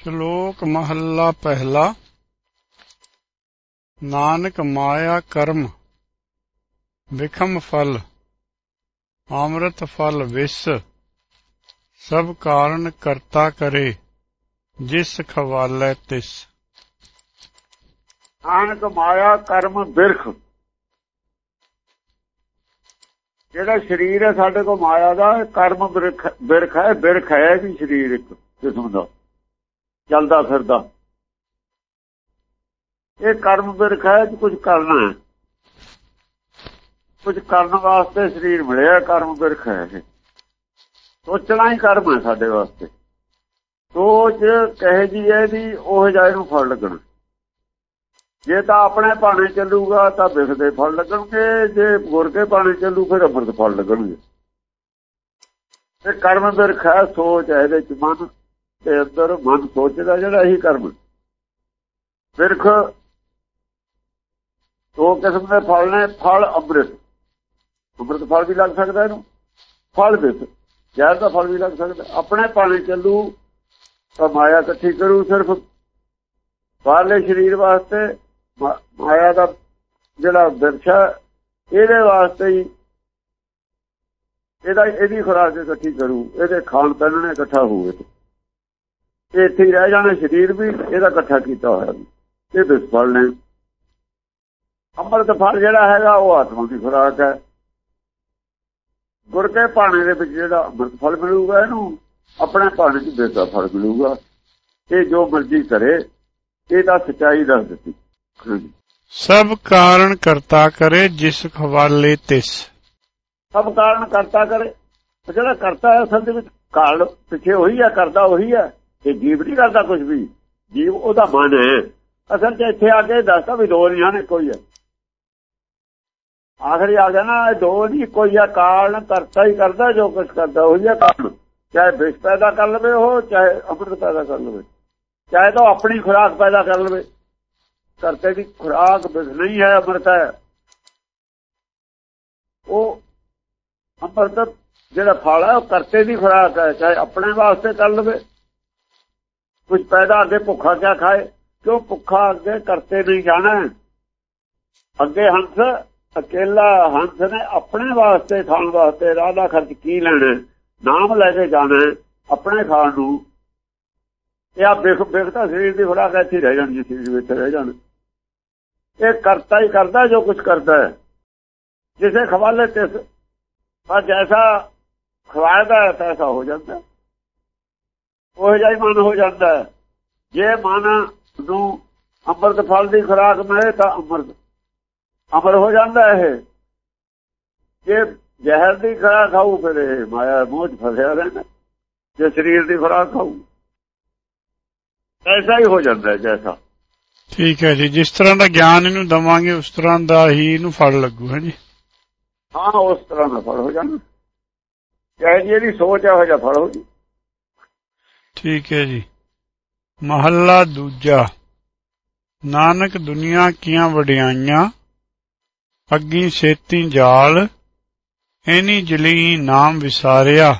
ਸ਼ਲੋਕ ਮਹੱਲਾ ਪਹਿਲਾ। ਨਾਨਕ ਮਾਇਆ ਕਰਮ, ਵਿਖਮ ਫਲ, ਅੰਮ੍ਰਿਤ ਫਲ ਵਿਸ, ਸਭ ਕਾਰਨ ਕਰਤਾ ਕਰੇ, ਜਿਸ ਖਵਾਲੇ ਤਿਸ। ਨਾਨਕ ਮਾਇਆ ਕਰਮ ਬਿਰਖ ਜਿਹੜਾ ਸਰੀਰ ਹੈ ਸਾਡੇ ਕੋਲ ਮਾਇਆ ਦਾ ਕਰਮ ਬਿਰਖ ਬਿਰਖ ਹੈ ਬਿਰਖ ਹੈ ਵੀ ਸਰੀਰ ਇੱਕ ਕਿਸਮ ਦਾ। ਚੱਲਦਾ ਫਿਰਦਾ। ਇਹ ਕਰਮ ਬਿਰਖ ਹੈ ਕੁਝ ਕਰਨਾ ਹੈ। ਕੁਝ ਕਰਨ ਵਾਸਤੇ ਸਰੀਰ ਮਿਲਿਆ ਕਰਮ ਬਿਰਖ ਹੈ ਇਹ ਸੋਚਣਾ ਹੀ ਕਰਮ ਹੈ ਸਾਡੇ ਵਾਸਤੇ। ਸੋਚ ਕਹੇ ਜੀ ਇਹਦੀ, ਉਹ ਜਾਏ ਨੂੰ ਫਲ ਲੱਗਣਾ। ਜੇ ਤਾਂ ਆਪਣੇ ਪਾਣੇ ਚੱਲੂਗਾ, ਤਾਂ ਵਿਖਦੇ ਫਲ ਲੱਗਣਗੇ। ਜੇ ਗੁਰ ਕੇ ਪਾਣੇ ਚੱਲੂ, ਫਿਰ ਅੰਮ੍ਰਿਤ ਫਲ ਲੱਗਣਗੇ। ਤੇ ਕਰਮ ਬਿਰਖ ਹੈ ਸੋਚ ਹੈ ਇਹਦੇ ਚ ਮਨ। ਤੇ ਅੰਦਰ ਮਨ ਸੋਚਦਾ ਜਿਹੜਾ ਇਹੀ ਕਰਮ ਬਿਰਖ ਦੋ ਕਿਸਮ ਦੇ ਫਲ ਨੇ, ਫਲ ਅੰਮ੍ਰਿਤ। ਅੰਮ੍ਰਿਤ ਫਲ ਵੀ ਲੱਗ ਸਕਦਾ ਇਹਨੂੰ, ਫਲ ਵਿੱਚ। ਜ਼ਹਿਰ ਦਾ ਫਲ ਵੀ ਲੱਗ ਸਕਦਾ। ਆਪਣੇ ਪਾਣੇ ਚੱਲੂ ਤਾਂ ਮਾਇਆ ਇਕੱਠੀ ਕਰੂ ਸਿਰਫ। ਬਾਹਰਲੇ ਸਰੀਰ ਵਾਸਤੇ ਮਾਇਆ ਦਾ ਜਿਹੜਾ ਬਿਰਛਾ ਇਹਦੇ ਵਾਸਤੇ ਹੀ ਇਹਦਾ, ਇਹਦੀ ਖੁਰਾਕ ਇਕੱਠੀ ਕਰੂ। ਇਹਦੇ ਖਾਣ ਪੈਣ ਨੇ ਇਕੱਠਾ ਹੋਵੇ ਇਹ ਇੱਥੇ ਹੀ ਰਹਿ ਜਾਣਾ ਸਰੀਰ ਵੀ ਇਹਦਾ ਇਕੱਠਾ ਕੀਤਾ ਹੋਇਆ ਇਹ ਬਿਸਫਲ ਨੇ। ਅੰਮ੍ਰਿਤ ਫਲ ਜਿਹੜਾ ਹੈਗਾ ਉਹ ਆਤਮਾ ਦੀ ਖੁਰਾਕ ਹੈ। ਗੁਰ ਕੇ ਪਾਣੇ ਦੇ ਵਿੱਚ ਜਿਹੜਾ ਅੰਮ੍ਰਿਤ ਫਲ ਮਿਲੂਗਾ ਇਹਨੂੰ ਆਪਣੇ ਪਾਣੇ 'ਚ ਬੇਸਾ ਫਲ ਮਿਲੂਗਾ। ਇਹ ਜੋ ਮਰਜ਼ੀ ਕਰੇ ਇਹ ਤਾਂ ਸਚਾਈ ਦੱਸ ਦਿੱਤੀ। ਸਭ ਕਾਰਨ ਕਰਤਾ ਕਰੇ ਜਿਸ ਖਵਾਲੇ ਤਿਸ। ਸਭ ਕਾਰਨ ਕਰਤਾ ਕਰੇ। ਜਿਹੜਾ ਕਰਤਾ ਹੈ ਅਸਲ ਦੇ ਵਿੱਚ ਕਾਲ ਪਿੱਛੇ ਉਹੀ ਹੈ ਕਰਦਾ ਉਹੀ ਹੈ। ਇਹ ਜੀਵ ਨਹੀਂ ਕਰਦਾ ਕੁਝ ਵੀ। ਜੀਵ ਉਹਦਾ ਮਨ ਹੈ। ਅਸਲ 'ਚ ਇੱਥੇ ਆ ਕੇ ਦੱਸਦਾ ਵੀ ਦੋ ਨਹੀਂ ਹਨ ਕੋਈ ਹੈ ਆਖਰੀ ਆ ਗਿਆ ਨਾ ਦੋ ਨਹੀਂ ਕੋਈ ਹੈ ਕਾਰਨ ਕਰਤਾ ਹੀ ਕਰਦਾ, ਜੋ ਕੁਝ ਕਰਦਾ, ਉਹੀ ਆ ਕਾਰਨ ਚਾਹੇ ਵਿਸ਼ ਪੈਦਾ ਕਰ ਲਵੇ ਉਹ, ਚਾਹੇ ਅੰਮ੍ਰਿਤ ਪੈਦਾ ਕਰ ਲਵੇ। ਚਾਹੇ ਤਾਂ ਆਪਣੀ ਖੁਰਾਕ ਪੈਦਾ ਕਰ ਲਵੇ। ਕਰਤੇ ਦੀ ਖੁਰਾਕ ਵਿਸ਼ ਨਹੀਂ ਹੈ, ਅੰਮ੍ਰਿਤ ਹੈ। ਉਹ ਅੰਮ੍ਰਿਤ ਜਿਹੜਾ ਫਲ ਹੈ, ਉਹ ਕਰਤੇ ਦੀ ਖੁਰਾਕ ਹੈ। ਚਾਹੇ ਆਪਣੇ ਵਾਸਤੇ ਕਰ ਲਵੇ ਕੁਝ ਪੈਦਾ ਅੱਗੇ ਭੁੱਖਾ ਕਿਆ ਖਾਏ? ਕਿਉਂ ਭੁੱਖਾ ਅੱਗੇ ਕਰਤੇ ਨਹੀਂ ਜਾਣਾ? ਅੱਗੇ ਹੰਸ, ਅਕੇਲਾ ਹੰਸ ਨੇ ਆਪਣੇ ਵਾਸਤੇ ਖਾਣ ਵਾਸਤੇ ਰਾਹ ਦਾ ਖਰਚ ਕੀ ਲੈਣਾ? ਨਾਮ ਲੈ ਕੇ ਜਾਣਾ ਆਪਣੇ ਖਾਣ ਨੂੰ। ਇਹ ਆ ਬਿਖ ਬਿਖਤਾ ਸਰੀਰ ਦੀ ਖੁਰਾਕ ਇੱਥੇ ਰਹਿ ਜਾਣੀ ਸਰੀਰ ਵਿੱਚ ਰਹਿ ਜਾਣ। ਇਹ ਕਰਤਾ ਹੀ ਕਰਦਾ ਜੋ ਕੁਝ ਕਰਦਾ ਹੈ। ਜਿਸੇ ਖਵਾਲੇ ਤੇ ਪਰ ਜੈਸਾ ਖਵਾਇਦਾ ਤੈਸਾ ਹੋ ਜਾਂਦਾ ਉਹ ਜਿਹਾ ਮਨ ਹੋ ਜਾਂਦਾ ਜੇ ਮਨ ਨੂੰ ਅੰਮ੍ਰਿਤ ਫਲ ਦੀ ਖੁਰਾਕ ਮਿਲੇ ਤਾਂ ਅੰਮ੍ਰਿਤ। ਅਮਰ ਹੋ ਜਾਂਦਾ ਇਹ। ਜੇ ਜ਼ਹਿਰ ਦੀ ਖੁਰਾਕ ਖਾਊ ਫਿਰ ਇਹ ਮਾਇਆ ਮੋਹ ਫਸਿਆ ਰਹਿੰਦਾ। ਜੇ ਸਰੀਰ ਦੀ ਖੁਰਾਕ ਖਾਊ। ਐਸਾ ਹੀ ਹੋ ਜਾਂਦਾ ਜੈਸਾ। ਠੀਕ ਹੈ ਜੀ ਜਿਸ ਤਰ੍ਹਾਂ ਦਾ ਗਿਆਨ ਇਹਨੂੰ ਦਵਾਂਗੇ ਉਸ ਤਰ੍ਹਾਂ ਦਾ ਹੀ ਇਹਨੂੰ ਫਲ ਲੱਗੂ ਹੈ ਜੀ। ਹਾਂ ਉਸ ਤਰ੍ਹਾਂ ਦਾ ਫਲ ਹੋ ਜਾਣਾ ਚਾਹੇ ਜੀ ਇਹਦੀ ਸੋਚ ਹੈ ਹੋ ਜਾ ਫਲ ਹੋ ਜੀ ਠੀਕ ਹੈ ਜੀ। ਮਹੱਲਾ ਦੂਜਾ। ਨਾਨਕ ਦੁਨੀਆ ਕੀਆਂ ਵਡਿਆਈਆਂ, ਅੱਗੀ ਛੇਤੀ ਜਾਲ ਐਨੀ ਜਲੀ ਨਾਮ ਵਿਸਾਰਿਆ,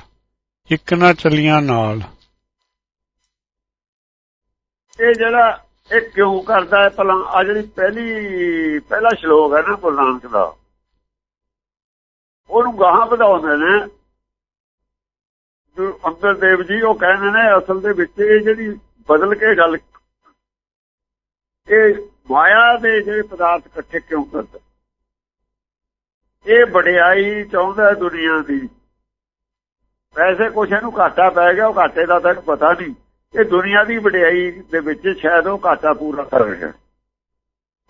ਇੱਕ ਨਾ ਚਲੀਆਂ ਨਾਲ। ਇਹ ਜਿਹੜਾ ਇਹ ਕਿਉਂ ਕਰਦਾ ਹੈ ਭਲਾ? ਆ ਜਿਹੜੀ ਪਹਿਲੀ, ਪਹਿਲਾ ਸ਼ਲੋਕ ਹੈ ਨਾ ਗੁਰੂ ਨਾਨਕ ਦਾ, ਉਹਨੂੰ ਗਾਹਾਂ ਵਧਾਉਂਦੇ ਨੇ। ਅੰਦਰ ਦੇਵ ਜੀ, ਉਹ ਕਹਿੰਦੇ ਨੇ ਅਸਲ ਦੇ ਵਿੱਚ ਇਹ ਜਿਹੜੀ ਬਦਲ ਕੇ ਗੱਲ, ਇਹ ਮਾਇਆ ਦੇ ਜਿਹੜੇ ਪਦਾਰਥ ਇਕੱਠੇ ਕਿਉਂ ਕਰਦਾ? ਇਹ ਵਡਿਆਈ ਚਾਹੁੰਦਾ ਦੁਨੀਆ ਦੀ। ਵੈਸੇ ਕੁਛ ਇਹਨੂੰ ਘਾਟਾ ਪੈ ਗਿਆ, ਉਹ ਘਾਟੇ ਦਾ ਤੈਨੂੰ ਪਤਾ ਨਹੀਂ। ਇਹ ਦੁਨੀਆ ਦੀ ਵਡਿਆਈ ਦੇ ਵਿੱਚ ਸ਼ਾਇਦ ਉਹ ਘਾਟਾ ਪੂਰਾ ਕਰ ਰਿਹਾ।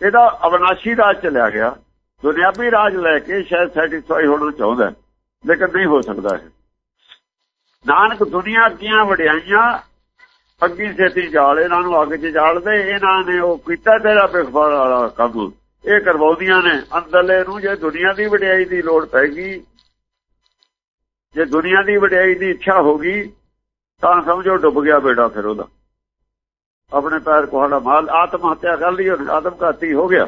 ਇਹਦਾ ਅਵਨਾਸ਼ੀ ਰਾਜ ਚਲਿਆ ਗਿਆ। ਦੁਨਿਆਵੀ ਰਾਜ ਲੈ ਕੇ ਸ਼ਾਇਦ ਸੈਟੀਸਫਾਈ ਹੋਣਾ ਚਾਹੁੰਦਾ ਲੇਕਿਨ ਨਹੀਂ ਹੋ ਸਕਦਾ ਇਹ। ਨਾਨਕ ਦੁਨੀਆ ਦੀਆਂ ਵਡਿਆਈਆਂ, ਅੱਗੀ ਛੇਤੀ ਜਾਲ, ਇਹਨਾਂ ਨੂੰ ਅੱਗ 'ਚ ਜਾਲਦੇ, ਇਹਨਾਂ ਨੇ ਉਹ ਕੀਤਾ ਤੇਰਾ ਬਿਖਫਲ ਵਾਲਾ ਕੰਮ। ਇਹ ਕਰਵਾਉਂਦੀਆਂ ਨੇ। ਅੰਦਰਲੇ ਨੂੰ ਜੇ ਦੁਨੀਆ ਦੀ ਵਡਿਆਈ ਦੀ ਲੋੜ ਪੈਗੀ ਜੇ ਦੁਨੀਆ ਦੀ ਵਡਿਆਈ ਦੀ ਇੱਛਾ ਹੋ ਗਈ, ਤਾਂ ਸਮਝੋ ਡੁੱਬ ਗਿਆ ਬੇੜਾ ਫਿਰ ਉਹਦਾ। ਆਪਣੇ ਪੈਰ ਕੋਹੜਾ ਮਾਲ ਆਤਮ ਹੱਤਿਆ ਕਰ ਲਈ ਉਹਨੇ ਆਤਮ ਘਾਤੀ ਹੋ ਗਿਆ।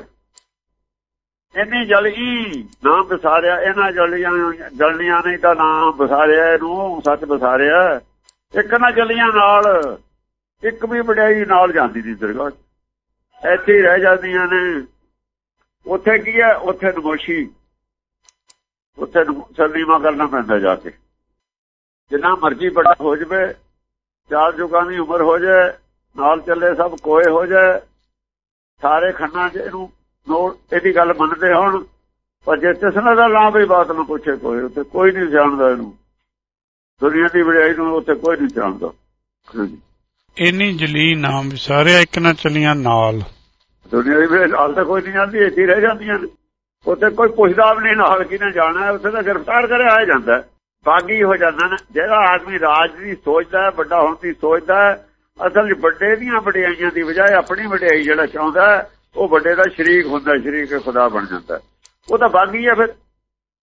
ਇੰਨੀ ਜਲਗੀ ਨਾਮ ਵਿਸਾਰਿਆ, ਇਹਨਾਂ ਜਲੀਆਂ ਜਲਨੀਆਂ ਨੇ ਤਾਂ ਨਾਮ ਵਿਸਾਰਿਆ ਇਹਨੂੰ, ਸੱਚ ਵਿਸਾਰਿਆ। ਇੱਕ ਨਾ ਜਲੀਆਂ ਨਾਲ, ਇੱਕ ਵੀ ਵਡਿਆਈ ਨਾਲ ਜਾਂਦੀ ਨਹੀਂ ਦਰਗਾਹ ਇੱਥੇ ਰਹਿ ਜਾਂਦੀਆਂ ਨੇ। ਉੱਥੇ ਕੀ ਹੈ? ਉੱਥੇ ਨਮੋਸ਼ੀ। ਉੱਥੇ ਸਰਦੀਮਾ ਕਰਨਾ ਪੈਂਦਾ ਜਾ ਕੇ। ਜਿੰਨਾ ਮਰਜ਼ੀ ਵੱਡਾ ਹੋ ਜਵੇ, ਚਾਰ ਜੁਗਾਂ ਦੀ ਉਮਰ ਹੋ ਜਾਏ, ਨਾਲ ਚੱਲੇ ਸਭ ਕੋਏ ਹੋ ਜਾਏ, ਸਾਰੇ ਖੰਡਾਂ 'ਚ ਇਹਨੂੰ ਇਹਦੀ ਗੱਲ ਮੰਨਦੇ ਹੋਣ ਪਰ ਜੇ ਤਿਸਨਾ ਦਾ ਨਾਂ ਵੀ ਬਾਤ ਨਾ ਪੁੱਛੇ ਕੋਈ ਉੱਥੇ ਕੋਈ ਨਹੀਂ ਜਾਣਦਾ ਇਹਨੂੰ। ਦੁਨੀਆ ਦੀ ਵਡਿਆਈ ਨੂੰ ਉੱਥੇ ਕੋਈ ਨਹੀਂ ਜਾਣਦਾ। ਇੰਨੀ ਜਲੀ ਨਾਮ ਵਿਸਾਰਿਆ ਇੱਕ ਨਾ ਚਲੀਆਂ ਨਾਲ। ਦੁਨੀਆ ਦੀ ਵਡਿਆਈ ਨਾਲ ਤਾਂ ਕੋਈ ਨਹੀਂ ਜਾਂਦੀ ਇੱਥੇ ਹੀ ਰਹਿ ਜਾਂਦੀਆਂ ਨੇ। ਉੱਥੇ ਕੋਈ ਪੁੱਛਦਾ ਵੀ ਨਹੀਂ ਨਾਲ ਕਿਹਨੇ ਜਾਣਾ ਹੈ, ਉੱਥੇ ਤਾਂ ਗ੍ਰਿਫਤਾਰ ਕਰਿਆ ਆ ਜਾਂਦਾ ਹੈ। ਬਾਗੀ ਹੋ ਜਾਂਦਾ ਨਾ ਜਿਹੜਾ ਆਦਮੀ ਰਾਜ ਦੀ ਸੋਚਦਾ ਹੈ ਵੱਡਾ ਹੋਣ ਦੀ ਸੋਚਦਾ ਹੈ ਅਸਲ 'ਚ ਵੱਡੇ ਦੀਆਂ ਵਡਿਆਈਆਂ ਦੀ ਬਜਾਏ ਆਪਣੀ ਵਡਿਆਈ ਜਿਹੜਾ ਚਾਹੁੰਦਾ ਹੈ, ਉਹ ਵੱਡੇ ਦਾ ਸ਼ਰੀਕ ਹੁੰਦਾ ਸ਼ਰੀਕ ਖੁਦਾ ਬਣ ਜਾਂਦਾ। ਉਹ ਤਾਂ ਬਾਗੀ ਹੈ ਫਿਰ।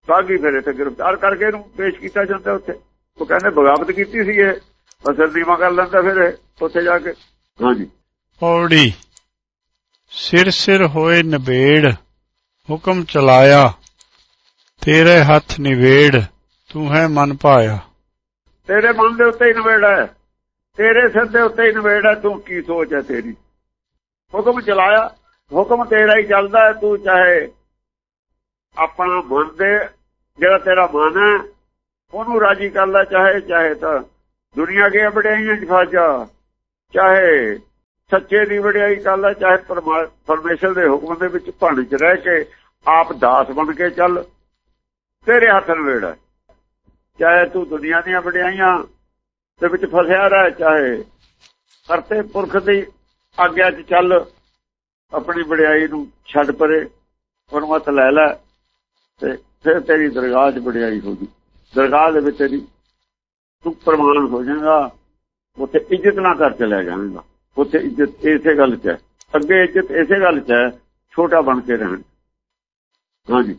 ਬਾਗੀ ਫਿਰ ਇੱਥੇ ਗ੍ਰਿਫਤਾਰ ਕਰਕੇ ਇਹਨੂੰ ਪੇਸ਼ ਕੀਤਾ ਜਾਂਦਾ ਉੱਥੇ। ਉਹ ਕਹਿੰਦੇ ਬਗਾਵਤ ਕੀਤੀ ਸੀ ਇਹ। ਅਸਲ ਦੀਮਾ ਕਰ ਲੈਂਦਾ ਫਿਰ ਉੱਥੇ ਜਾ ਕੇ। ਹਾਂਜੀ। ਪੌੜੀ। ਸਿਰ ਸਿਰ ਹੋਏ ਨਿਬੇੜ। ਹੁਕਮ ਚਲਾਇਆ। ਤੇਰੇ ਹੱਥ ਨਿਵੇੜ। ਤੂੰ ਹੈ ਮਨ ਪਾਇਆ ਤੇਰੇ ਮਨ ਦੇ ਉੱਤੇ ਹੀ ਨਵੇੜਾ ਹੈ। ਤੇਰੇ ਸਿਰ ਦੇ ਉੱਤੇ ਹੀ ਨਵੇੜਾ ਤੂੰ ਕੀ ਸੋਚ ਹੈ ਤੇਰੀ? ਹੁਕਮ ਚਲਾਇਆ। ਹੁਕਮ ਤੇਰਾ ਹੀ ਚੱਲਦਾ ਹੈ, ਤੂੰ ਚਾਹੇ ਆਪਣਾ ਮਨ ਦੇ, ਜਿਹੜਾ ਤੇਰਾ ਮਨ ਹੈ, ਉਹਨੂੰ ਰਾਜੀ ਕਰ ਲੈ, ਚਾਹੇ ਚਾਹੇ ਤਾਂ ਦੁਨੀਆ ਕੇ ਵਡਿਆਈਆਂ ਚ ਫਸ ਜਾ, ਚਾਹੇ ਸੱਚੇ ਦੀ ਵਡਿਆਈ ਕਰ ਲੈ, ਚਾਹੇ ਪਰਮਾ- ਪਰਮੇਸ਼ਰ ਦੇ ਹੁਕਮ ਦੇ ਵਿੱਚ ਭਣ ਚ ਰਹਿ ਕੇ ਆਪ ਦਾਸ ਬਣ ਕੇ ਚੱਲ, ਤੇਰੇ ਹੱਥ ਨਵੇੜਾ ਚਾਹੇ ਤੂੰ ਦੁਨੀਆ ਦੀਆਂ ਵਡਿਆਈਆਂ ਦੇ ਵਿੱਚ ਫਸਿਆ ਰਹਿ, ਚਾਹੇ ਕਰਤੇ ਪੁਰਖ ਦੀ ਆਗਿਆ 'ਚ ਚੱਲ ਆਪਣੀ ਵਡਿਆਈ ਨੂੰ ਛੱਡ ਪਰੇ, ਉਹਨੂੰ ਹੱਥ ਲੈ ਲੈ ਤੇ ਫਿਰ ਤੇਰੀ ਦਰਗਾਹ 'ਚ ਵਡਿਆਈ ਹੋਗੀ ਦਰਗਾਹ ਦੇ ਵਿੱਚ ਤੇਰੀ ਤੂੰ ਪ੍ਰਮਾਣ ਹੋ ਜਾਏਗਾ, ਉੱਥੇ ਇੱਜ਼ਤ ਨਾ ਕਰ ਚਲਿਆ ਜਾਏਗਾ। ਉੱਥੇ ਇੱਜ਼ਤ ਇਸੇ ਗੱਲ 'ਚ ਹੈ। ਅੱਗੇ ਇੱਜ਼ਤ ਇਸੇ ਗੱਲ 'ਚ ਹੈ, ਛੋਟਾ ਬਣ ਕੇ ਰਹਿਣ। ਹਾਂਜੀ।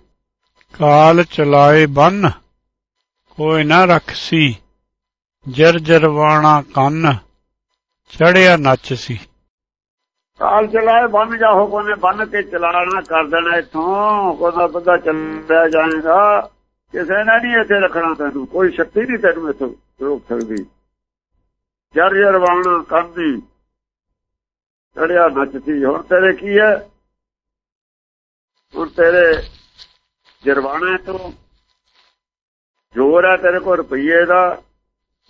ਕਾਲ ਚਲਾਏ ਬੰਨ, ਕੋਈ ਨਾ ਰਖਸੀ ਜਰ ਜਰਵਾਣਾ ਕੰਨ, ਚੜਿਆ ਨੱਚ ਸੀ। ਕਾਲ ਚਲਾਏ, ਬੰਨ ਜਾ ਹੁਕਮ ਨੇ, ਬੰਨ ਕੇ ਚਲਾਣਾ ਕਰ ਦੇਣਾ ਇੱਥੋਂ। ਕੋਦਾ ਬੰਦਾ ਚੱਲਿਆ ਜਾਏਗਾ। ਕਿਸੇ ਨੇ ਨਹੀਂ ਇੱਥੇ ਰੱਖਣਾ ਤੈਨੂੰ। ਕੋਈ ਸ਼ਕਤੀ ਨਹੀਂ ਤੈਨੂੰ ਇੱਥੋਂ ਰੋਕ ਸਕਦੀ। ਜਰ ਜਰ ਵਾਣਾ ਕੰਦੀ ਚੜਿਆ ਨੱਚਦੀ। ਹੁਣ ਤੇਰੇ ਕੀ ਹੈ? ਹੁਣ ਤੇਰੇ ਜਰਵਾਣਾ ਤੋਂ। ਜੋਰ ਹੈ ਤੇਰੇ ਕੋਲ ਰੁਪਈਏ ਦਾ,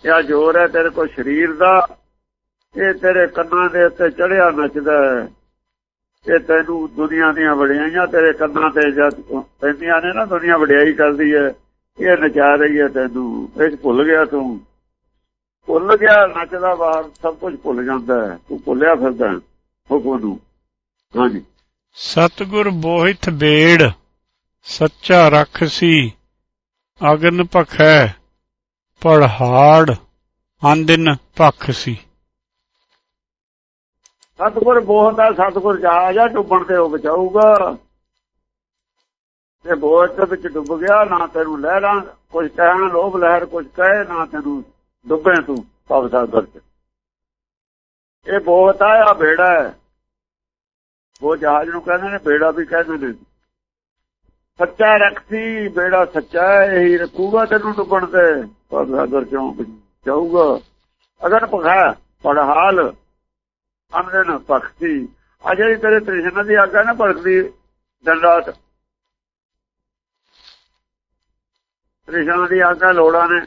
ਜਾਂ ਜੋਰ ਹੈ ਤੇਰੇ ਕੋਲ ਸਰੀਰ ਦਾ। ਇਹ ਤੇਰੇ ਕੰਨਾਂ ਦੇ ਉੱਤੇ ਚੜਿਆ ਨੱਚਦਾ ਹੈ। ਇਹ ਤੈਨੂੰ ਦੁਨੀਆ ਦੀਆਂ ਵਡਿਆਈਆਂ ਤੇਰੇ ਕੰਨਾਂ ਤੇ ਜਦ ਪੈਂਦੀਆਂ ਨੇ ਨਾ, ਦੁਨੀਆ ਵਡਿਆਈ ਕਰਦੀ ਹੈ। ਇਹ ਨਚਾ ਰਹੀ ਹੈ ਤੈਨੂੰ। ਇਹ ਭੁੱਲ ਗਿਆ ਤੂੰ। ਭੁੱਲ ਗਿਆ, ਨੱਚਦਾ ਬਾਹਰ ਸਭ ਕੁਝ ਭੁੱਲ ਜਾਂਦਾ ਹੈ। ਤੂੰ ਭੁੱਲਿਆ ਫਿਰਦਾ ਹੁਕਮ ਨੂੰ। ਹਾਂਜੀ। ਸਤਗੁਰ ਬੋਹਿਤ ਬੇੜ, ਸੱਚਾ ਰਖਸੀ ਅਗਨ ਭਖੈ, ਪੜਹਾੜ, ਆਂਦਿਨ ਭਖ ਸੀ। ਸਤਗੁਰ ਬਹੁਤ ਆ ਸਤਗੁਰ ਜਹਾਜ਼ ਆ ਡੁੱਬਣ ਤੇ ਉਹ ਬਚਾਊਗਾ। ਤੇ ਬੋਝ ਦੇ ਵਿੱਚ ਡੁੱਬ ਗਿਆ, ਨਾ ਤੈਨੂੰ ਲਹਿਰਾਂ ਕੁਝ ਕਹਿਣ ਲੋਭ ਲਹਿਰ ਕੁਝ ਕਹੇ, ਨਾ ਤੈਨੂੰ ਡੁੱਬੇ ਤੂੰ ਭਵ ਸਾਗਰ ਚ। ਇਹ ਬਹੁਤ ਆ ਬੇੜਾ ਹੈ। ਉਹ ਜਹਾਜ਼ ਨੂੰ ਕਹਿੰਦੇ ਨੇ, ਬੇੜਾ ਵੀ ਕਹਿੰਦੇ ਨੇ। ਸੱਚਾ ਰੱਖੀ ਬੇੜਾ ਸੱਚਾ ਇਹੀ ਰੱਖੂਗਾ ਤੈਨੂੰ ਡੁੱਬਣ ਤੇ, ਭਵ ਸਾਗਰ ਚੋਂ ਜਾਊਗਾ ਅਗਰ ਪਖਾ ਪੜਹਾਲ ਅੰਦਰ ਭਗਤੀ। ਆ ਜਿਹੜੀ ਤੇਰੇ ਤ੍ਰਿਸ਼ਨਾ ਦੀ ਆਗਾ ਨਾ ਭਗਤੀ, ਦਿਨ ਰਾਤ। ਤ੍ਰਿਸ਼ਨਾ ਦੀ ਆਗਾ ਲੋੜਾਂ ਨੇ।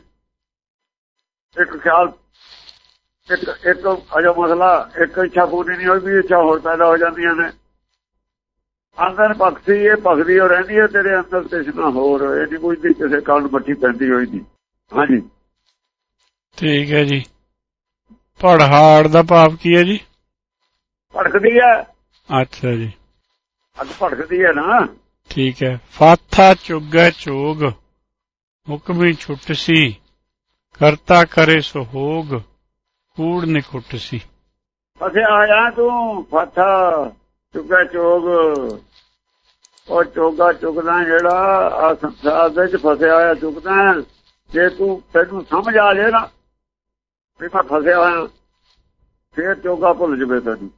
ਇੱਕ ਖਿਆਲ, ਇੱਕ ਇੱਕ ਅਜੋ ਮਸਲਾ, ਇੱਕ ਇੱਛਾ ਪੂਰੀ ਨਹੀਂ ਹੋਈ ਵੀ ਇੱਛਾ ਹੋਰ ਪੈਦਾ ਹੋ ਜਾਂਦੀਆਂ ਨੇ। ਅੰਦਰ ਭਗਤੀ, ਇਹ ਭਗਦੀ ਹੋ ਰਹਿੰਦੀ ਹੈ, ਤੇਰੇ ਅੰਦਰ ਤ੍ਰਿਸ਼ਨਾ ਹੋਰ, ਇਹ ਨਹੀਂ ਕੋਈ ਕਿਸੇ ਕਾਰਨ ਮੱਠੀ ਪੈਂਦੀ ਹੋਈ ਨਹੀਂ ਹਾਂਜੀ। ਠੀਕ ਹੈ ਜੀ। ਪੜਹਾੜ ਦਾ ਭਾਵ ਕੀ ਹੈ ਜੀ? ਭੜਕਦੀ ਹੈ ਅੱਛਾ ਜੀ। ਅੱਗ ਭੜਕਦੀ ਹੈ ਨਾ। ਠੀਕ ਹੈ। ਫਾਥਾ ਚੁਗੈ ਚੋਗ ਹੁਕਮੀ ਛੁੱਟ ਸੀ। ਕਰਤਾ ਕਰੇ ਸੋ ਹੋਗ ਕੂੜ ਨਿਕੁੱਟ ਸੀ। ਫਸਿਆ ਆਇਆ ਤੂੰ ਫਾਥਾ ਚੁੱਕਾ ਚੋਗ। ਉਹ ਚੋਗਾ ਚੁਗਦਾ ਜਿਹੜਾ ਆ ਸੰਸਾਰ ਦੇ ਵਿੱਚ ਫਸਿਆ ਆਇਆ ਚੁਗਦਾ ਜੇ ਤੂੰ ਤੈਨੂੰ ਸਮਝ ਆ ਜੇ ਨਾ ਵੀ ਮੈਂ ਫਸਿਆ ਹੋਇਆ ਫੇਰ ਚੋਗਾ ਭੁੱਲ ਜਵੇ ਤੈਨੂੰ।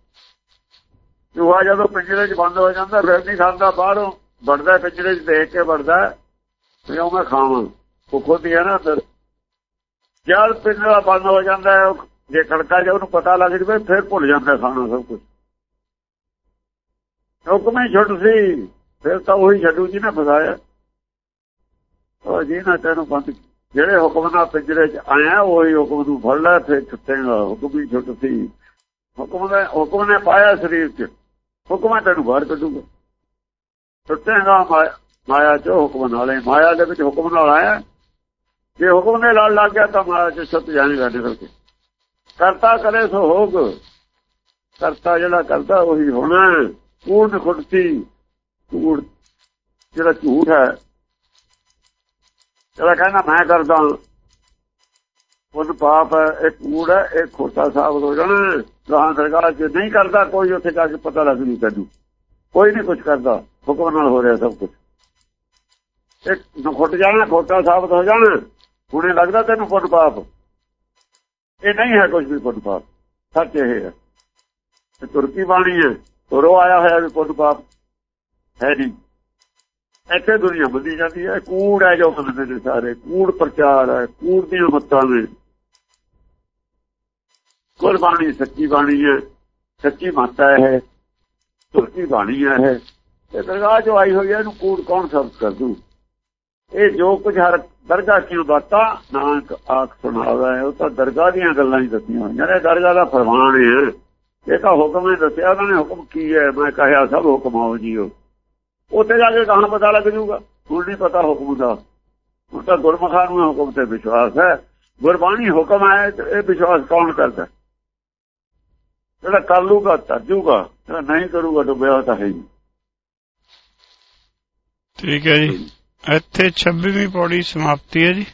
ਚੂਹਾ ਜਦੋਂ ਪਿੰਜਰੇ 'ਚ ਬੰਦ ਹੋ ਜਾਂਦਾ, ਫਿਰ ਨਹੀਂ ਖਾਂਦਾ, ਬਾਹਰੋਂ ਵੜਦਾ, ਪਿੰਜਰੇ 'ਚ ਦੇਖ ਕੇ ਵੜਦਾ ਵੀ ਉਹ ਮੈਂ ਖਾਵਾਂ। ਭੁੱਖ ਹੁੰਦੀ ਹੈ ਨਾ ਅੰਦਰ। ਜਦ ਪਿੰਜਰਾ ਬੰਦ ਹੋ ਜਾਂਦਾ ਜੇ ਕੜਕਾ ਜੇ ਉਹਨੂੰ ਪਤਾ ਲੱਗ ਜਵੇ, ਫਿਰ ਭੁੱਲ ਜਾਂਦਾ ਖਾਣਾ ਸਭ ਕੁਝ ਹੁਕਮ ਹੀ ਛੁੱਟ ਸੀ, ਫਿਰ ਤਾਂ ਉਹੀ ਛੱਡੂ ਜੀ ਨੇ ਫਸਾਇਆ। ਉਹ ਜੀ ਨਾ ਤੈਨੂੰ ਬੰਦ ਜਿਹੜੇ ਹੁਕਮ ਨਾਲ ਪਿੰਜਰੇ 'ਚ ਆਇਆ, ਉਹੀ ਹੁਕਮ ਨੂੰ ਫੜ ਲੈ, ਫਿਰ ਛੁੱਟੇਗਾ ਹੁਕਮ ਹੀ ਛੁੱਟ ਸੀ। ਹੁਕਮ ਨੇ ਹੁਕਮ ਨੇ ਪਾਇਆ ਸਰੀਰ 'ਚ। ਹੁਕਮਾਂ ਤੈਨੂੰ ਬਾਹਰ ਕੱਢੂਗਾ। ਛੁੱਟੇਗਾ ਮਾਇਆ 'ਚ ਹੁਕਮ ਨਾਲੇ ਮਾਇਆ ਦੇ ਵਿੱਚ ਹੁਕਮ ਨਾਲ ਆਇਆ। ਜੇ ਹੁਕਮ ਨੇ ਲੜ ਲੱਗ ਗਿਆ ਤਾਂ ਮਾਇਆ 'ਚ ਸੁੱਤ ਜਾਣੇਗਾ ਨਿਕਲ ਕੇ ਕਰਤਾ ਕਰੇ ਸੋ ਹੋਗ। ਕਰਤਾ ਜਿਹੜਾ ਕਰਦਾ ਉਹੀ ਹੋਣਾ। ਪੂਰਨ ਖੁੱਟਤੀ ਝੂਠ ਜਿਹੜਾ ਝੂਠ ਹੈ। ਜਿਹੜਾ ਕਹਿੰਦਾ ਮੈਂ ਕਰਦਾ। ਪੁੰਨ ਪਾਪ ਹੈ, ਇਹ ਕੂੜ ਹੈ, ਇਹ ਖੋਟਾ ਸਾਬਤ ਹੋ ਜਾਣਾ। ਗਾਹਾਂ ਸਰਕਾਰ ਜੇ ਨਹੀਂ ਕਰਦਾ, ਕੋਈ ਉੱਥੇ ਜਾ ਕੇ ਪਤਾ ਲੱਗ ਨਹੀਂ ਤੈਨੂੰ। ਕੋਈ ਨਹੀਂ ਕੁਝ ਕਰਦਾ ਹੁਕਮ ਨਾਲ ਹੋ ਰਿਹਾ ਸਭ ਕੁਝ ਇਹ ਖੁੱਟ ਜਾਣਾ ਖੋਟਾ ਸਾਬਤ ਹੋ ਜਾਣਾ, ਹੁਣੇ ਲੱਗਦਾ ਤੈਨੂੰ ਪੁੱਤ ਪਾਪ। ਇਹ ਨਹੀਂ ਹੈ ਕੁਝ ਵੀ ਪੁੱਤ ਪਾਪ, ਸੱਚ ਇਹ ਹੈ। ਤੇ ਤੁਰਕੀ ਬਾਣੀ ਹੈ, ਤੁਰੋ ਆਇਆ ਹੋਇਆ ਵੀ ਪੁੱਤ ਪਾਪ ਹੈ ਨਹੀਂ। ਇੱਥੇ ਦੁਨੀਆ ਬਦਲੀ ਜਾਂਦੀ ਹੈ ਕੂੜ ਹੈ ਜੋ ਬੰਦੇ ਨੇ ਸਾਰੇ, ਕੂੜ ਪ੍ਰਚਾਰ ਹੈ, ਕੂੜ ਦੀਆਂ ਮੱਤਾਂ ਨੇ। ਕੁਰਬਾਨੀ ਸੱਚੀ ਬਾਣੀ ਹੈ ਸੱਚੀ ਮਾਤਾ ਹੈ ਤੁਰਕੀ ਬਾਣੀ ਹੈ। ਇਹ ਦਰਗਾਹ ਜੋ ਆਈ ਹੋਈ ਹੈ ਇਹਨੂੰ ਕੂੜ ਕੌਣ ਸਬਤ ਕਰ ਦੂ? ਇਹ ਜੋ ਕੁਝ ਹਰ ਦਰਗਾਹ ਕੀ ਬਾਤਾਂ ਨਾਨਕ ਆਖ ਸੁਣਾਵਾ ਹੈ ਉਹ ਤਾਂ ਦਰਗਾਹ ਦੀਆਂ ਗੱਲਾਂ ਹੀ ਦੱਸੀਆਂ ਹੋਈਆਂ ਨੇ। ਦਰਗਾਹ ਦਾ ਫਰਮਾਨ ਹੈ ਇਹ ਤਾਂ ਹੁਕਮ ਹੈ ਦੱਸਿਆ ਉਹਨਾਂ ਨੇ ਹੁਕਮ ਕੀ ਹੈ? ਮੈਂ ਕਹਿਆ ਸਭ ਹੁਕਮ ਆਓ ਜੀਓ ਉੱਥੇ ਜਾ ਕੇ ਕਹਾਂ ਪਤਾ ਲੱਗ ਜੂਗਾ ਹੁਣ ਨਹੀਂ ਪਤਾ ਹੁਕਮ ਦਾ। ਹੁਣ ਤਾਂ ਗੁਰਮਖਾਂ ਨੂੰ ਹੁਕਮ ਤੇ ਵਿਸ਼ਵਾਸ ਹੈ। ਗੁਰਬਾਣੀ ਹੁਕਮ ਹੈ ਇਹ ਵਿਸ਼ਵਾਸ ਕੌਣ ਕਰਦਾ? ਜਿਹੜਾ ਕਰ ਲੂਗਾ ਤਰਜੂਗਾ ਜਿਹੜਾ ਨਹੀਂ ਕਰੂਗਾ ਡੁੱਬਿਆ ਤਾਂ ਹੈ ਹੀ ਠੀਕ ਹੈ ਜੀ। ਇੱਥੇ 26ਵੀਂ ਪੌੜੀ ਸਮਾਪਤੀ ਹੈ ਜੀ।